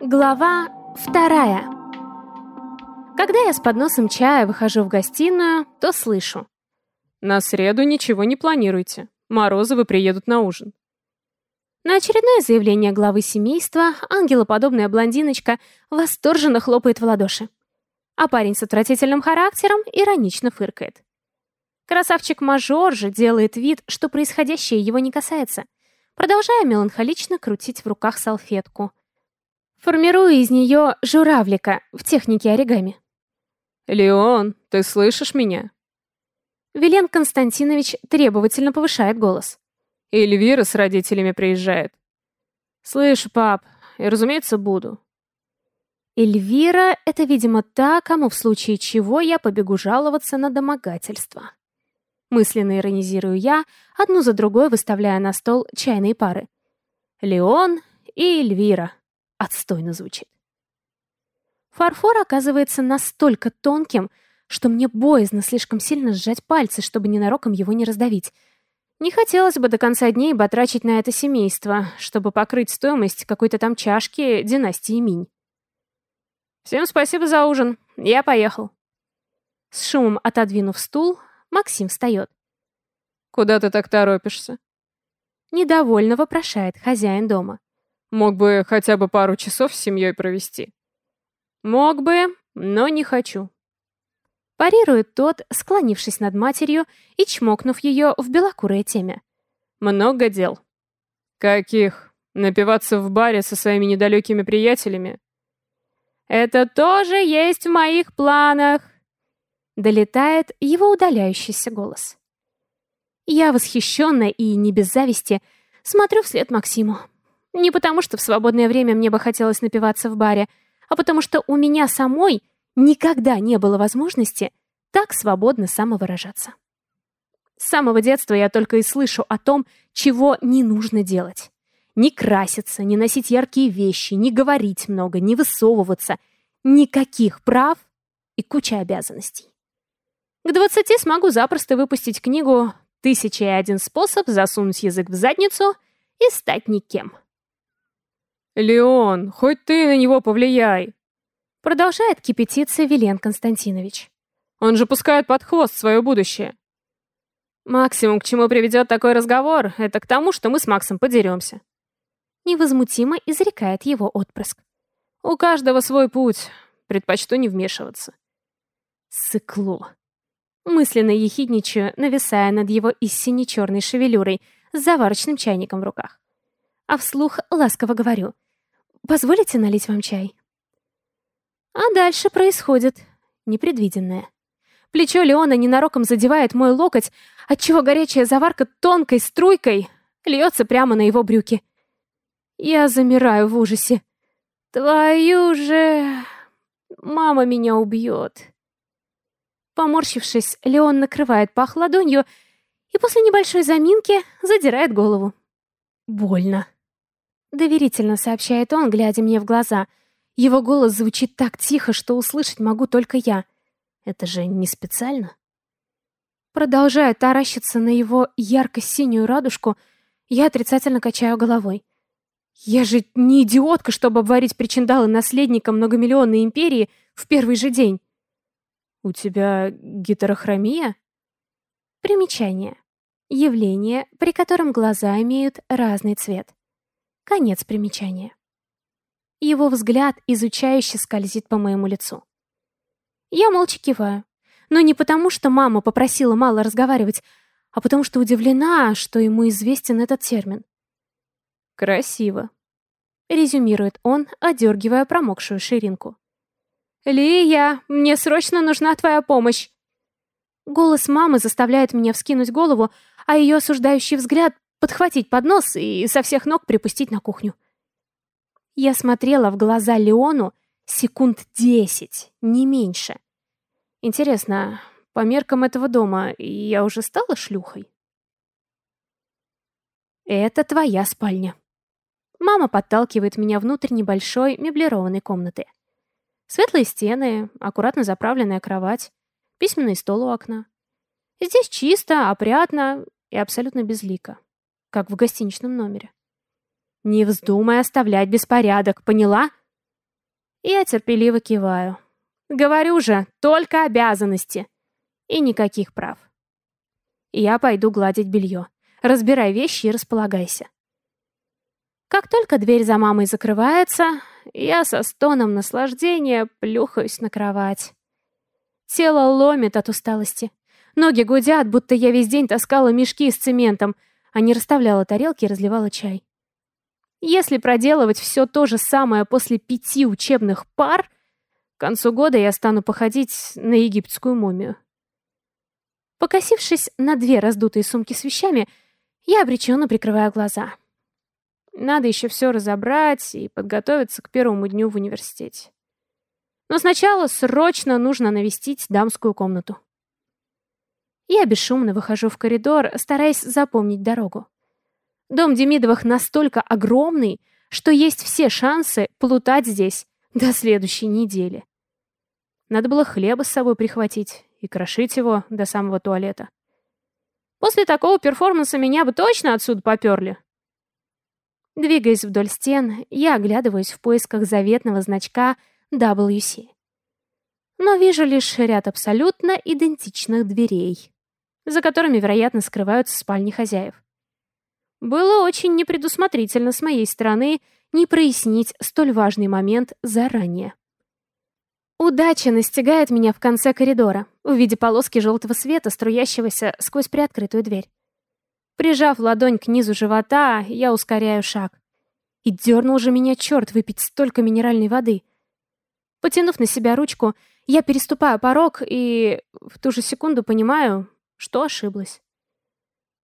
Глава вторая. Когда я с подносом чая выхожу в гостиную, то слышу. На среду ничего не планируйте. Морозовы приедут на ужин. На очередное заявление главы семейства ангелоподобная блондиночка восторженно хлопает в ладоши. А парень с отвратительным характером иронично фыркает. Красавчик-мажор же делает вид, что происходящее его не касается, продолжая меланхолично крутить в руках салфетку, формируя из нее журавлика в технике оригами. «Леон, ты слышишь меня?» Вилен Константинович требовательно повышает голос. Эльвира с родителями приезжает. «Слышу, пап, и, разумеется, буду». Эльвира — это, видимо, та, кому в случае чего я побегу жаловаться на домогательство. Мысленно иронизирую я, одну за другой выставляя на стол чайные пары. Леон и Эльвира. Отстойно звучит. Фарфор оказывается настолько тонким, что мне боязно слишком сильно сжать пальцы, чтобы ненароком его не раздавить. Не хотелось бы до конца дней батрачить на это семейство, чтобы покрыть стоимость какой-то там чашки династии Минь. «Всем спасибо за ужин. Я поехал». С шумом отодвинув стул, Максим встает. «Куда ты так торопишься?» Недовольно вопрошает хозяин дома. Мог бы хотя бы пару часов с семьей провести. Мог бы, но не хочу. Парирует тот, склонившись над матерью и чмокнув ее в белокурое темя. Много дел. Каких? Напиваться в баре со своими недалекими приятелями? Это тоже есть в моих планах. Долетает его удаляющийся голос. Я восхищенно и не без зависти смотрю вслед Максиму. Не потому, что в свободное время мне бы хотелось напиваться в баре, а потому что у меня самой никогда не было возможности так свободно самовыражаться. С самого детства я только и слышу о том, чего не нужно делать. Не краситься, не носить яркие вещи, не говорить много, не высовываться. Никаких прав и куча обязанностей. К двадцати смогу запросто выпустить книгу «Тысяча и один способ засунуть язык в задницу» и стать никем. «Леон, хоть ты на него повлияй!» Продолжает кипятиться Вилен Константинович. «Он же пускает под хвост свое будущее!» «Максимум, к чему приведет такой разговор, это к тому, что мы с Максом подеремся!» Невозмутимо изрекает его отпрыск. «У каждого свой путь, предпочту не вмешиваться». Сыкло. Мысленно ехидничаю, нависая над его истине черной шевелюрой с заварочным чайником в руках. А вслух ласково говорю — Позволите налить вам чай?» А дальше происходит непредвиденное. Плечо Леона ненароком задевает мой локоть, отчего горячая заварка тонкой струйкой льется прямо на его брюки. Я замираю в ужасе. «Твою же... Мама меня убьет!» Поморщившись, Леон накрывает пах ладонью и после небольшой заминки задирает голову. Больно. Доверительно сообщает он, глядя мне в глаза. Его голос звучит так тихо, что услышать могу только я. Это же не специально. Продолжая таращиться на его ярко-синюю радужку, я отрицательно качаю головой. Я же не идиотка, чтобы обварить причиндалы наследника многомиллионной империи в первый же день. У тебя гетерохромия? Примечание. Явление, при котором глаза имеют разный цвет. Конец примечания. Его взгляд изучающе скользит по моему лицу. Я молча киваю. Но не потому, что мама попросила мало разговаривать, а потому что удивлена, что ему известен этот термин. «Красиво», — резюмирует он, одергивая промокшую ширинку. «Лия, мне срочно нужна твоя помощь!» Голос мамы заставляет меня вскинуть голову, а ее осуждающий взгляд подхватить поднос и со всех ног припустить на кухню. Я смотрела в глаза Леону секунд десять, не меньше. Интересно, по меркам этого дома я уже стала шлюхой? Это твоя спальня. Мама подталкивает меня внутрь небольшой меблированной комнаты. Светлые стены, аккуратно заправленная кровать, письменный стол у окна. Здесь чисто, опрятно и абсолютно безлико как в гостиничном номере. «Не вздумай оставлять беспорядок, поняла?» Я терпеливо киваю. Говорю же, только обязанности. И никаких прав. Я пойду гладить белье. Разбирай вещи и располагайся. Как только дверь за мамой закрывается, я со стоном наслаждения плюхаюсь на кровать. Тело ломит от усталости. Ноги гудят, будто я весь день таскала мешки с цементом, а не расставляла тарелки и разливала чай. Если проделывать все то же самое после пяти учебных пар, к концу года я стану походить на египетскую мумию. Покосившись на две раздутые сумки с вещами, я обреченно прикрываю глаза. Надо еще все разобрать и подготовиться к первому дню в университете. Но сначала срочно нужно навестить дамскую комнату. Я бесшумно выхожу в коридор, стараясь запомнить дорогу. Дом Демидовых настолько огромный, что есть все шансы плутать здесь до следующей недели. Надо было хлеба с собой прихватить и крошить его до самого туалета. После такого перформанса меня бы точно отсюда поперли. Двигаясь вдоль стен, я оглядываюсь в поисках заветного значка WC. Но вижу лишь ряд абсолютно идентичных дверей, за которыми, вероятно, скрываются спальни хозяев. Было очень непредусмотрительно с моей стороны не прояснить столь важный момент заранее. Удача настигает меня в конце коридора, в виде полоски желтого света, струящегося сквозь приоткрытую дверь. Прижав ладонь к низу живота, я ускоряю шаг. И дернул же меня черт выпить столько минеральной воды. Потянув на себя ручку, я переступаю порог и в ту же секунду понимаю, что ошиблась.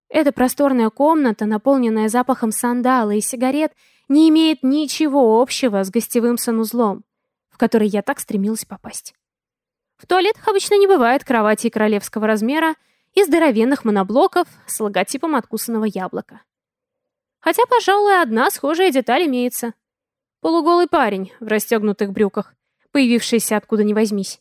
Эта просторная комната, наполненная запахом сандала и сигарет, не имеет ничего общего с гостевым санузлом, в который я так стремилась попасть. В туалетах обычно не бывает кровати королевского размера, и здоровенных моноблоков с логотипом откусанного яблока. Хотя, пожалуй, одна схожая деталь имеется. Полуголый парень в расстегнутых брюках, появившийся откуда ни возьмись.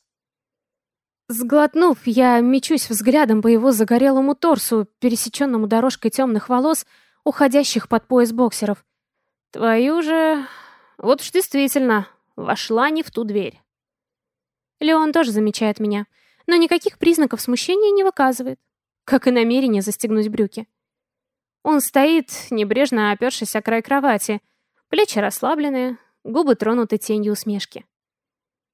Сглотнув, я мечусь взглядом по его загорелому торсу, пересеченному дорожкой темных волос, уходящих под пояс боксеров. Твою же... Вот уж действительно, вошла не в ту дверь. Леон тоже замечает меня — но никаких признаков смущения не выказывает, как и намерение застегнуть брюки. Он стоит, небрежно опершись о край кровати, плечи расслабленные, губы тронуты тенью усмешки.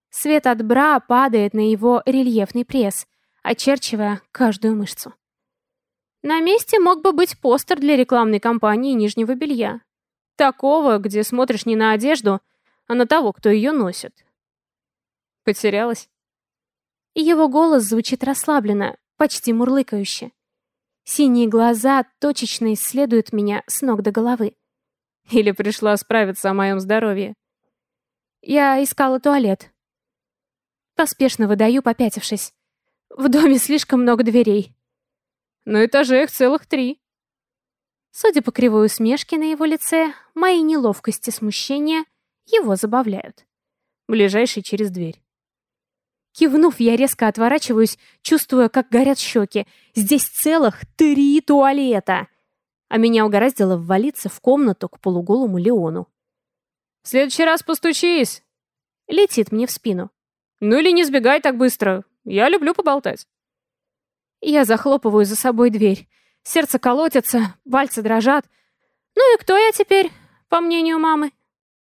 Свет от бра падает на его рельефный пресс, очерчивая каждую мышцу. На месте мог бы быть постер для рекламной кампании нижнего белья. Такого, где смотришь не на одежду, а на того, кто ее носит. Потерялась? Его голос звучит расслабленно, почти мурлыкающе. Синие глаза точечно исследуют меня с ног до головы. Или пришла справиться о моем здоровье. Я искала туалет. Поспешно выдаю, попятившись. В доме слишком много дверей. На этаже их целых три. Судя по кривой усмешке на его лице, мои неловкости смущения его забавляют. Ближайший через дверь. Кивнув, я резко отворачиваюсь, чувствуя, как горят щеки. Здесь целых три туалета. А меня угораздило ввалиться в комнату к полуголому Леону. «В следующий раз постучись!» Летит мне в спину. «Ну или не сбегай так быстро. Я люблю поболтать». Я захлопываю за собой дверь. Сердце колотится, пальцы дрожат. Ну и кто я теперь, по мнению мамы?